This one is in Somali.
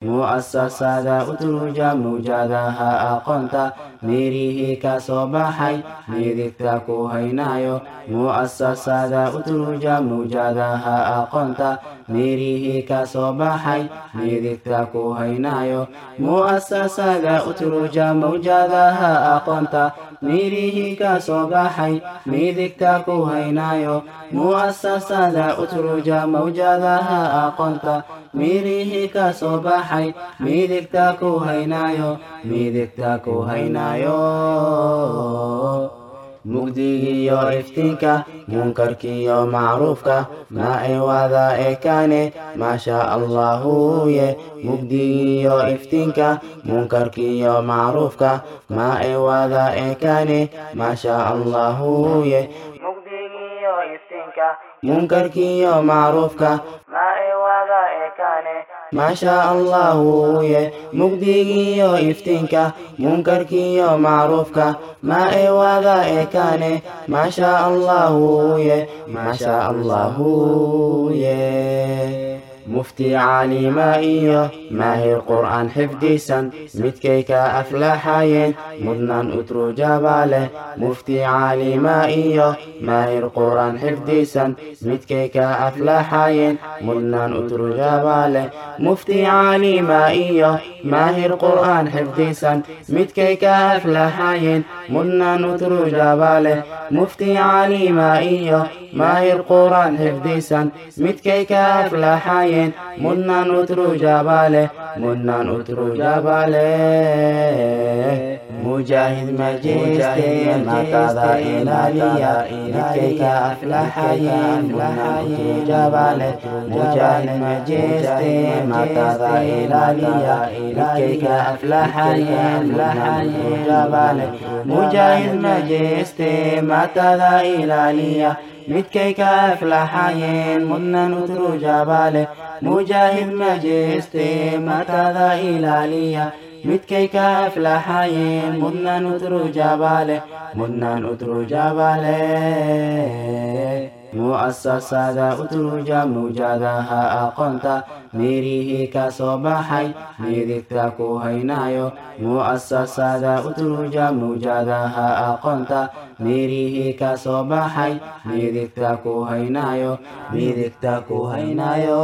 mu'asasada utruja mawjadaha aqoonta mirihii ka soo baxay midigta ku haynayo mu'asasada utruja mawjadaha aqoonta mirihii ka soo baxay midigta ku haynayo mu'asasada utruja mawjadaha aqoonta mirihii ka soo baxay midigta ku haynayo mu'asasada utruja mawjadaha aqoonta mirihii ka soo baxay midigta ku haynayo midigta ku haynayo mugdigiyo iftiinka munkarkiyo macruufka ma ay wada ekaane maasha allahuye mugdigiyo iftiinka munkarkiyo macruufka ma ay wada ekaane maasha allahuye mugdigiyo iftiinka munkarkiyo macruufka maasha allahuye mugdigiyo iftiinka munkarkiyo macruufka ma ay wada ekaane maasha allahuye maasha allahuye mufti caalima iyo maahir qur'aan xifdisan midkay ka aflaxayeen mudnaan utrujaba leh mufti caalima iyo maahir qur'aan xifdisan midkay ka aflaxayeen mudnaan utrujaba leh mufti caalima iyo maahir qur'aan xifdisan midkay ka aflaxayeen mudnaan utrujaba leh mufti caalima iyo maahir qur'aan xifdisan midkay ka aflaxayeen mudnaan utrujaba leh mudnaan utrujaba leh mujaahid matada ilaaliya midkay ka aflaxayeen mudnaan utrujaba leh mujaahid majeeste matada ilaaliya midkay ka aflaxayeen mudnaan utrujaba leh mujaahid majeeste matada ilaaliya midkay ka aflaxayeen mudnaan utrujaba leh mujaahid majeeste matada ilaaliya midkay ka aflaxayeen mudnaan utrujaba leh mudnaan utrujaba leh mu'asasada utruja mawjadaha aqoonta mirihii ka soo baxay midigta ku haynayo mu'asasada utruja mawjadaha aqoonta mirihii ka soo baxay midigta ku haynayo midigta ku haynayo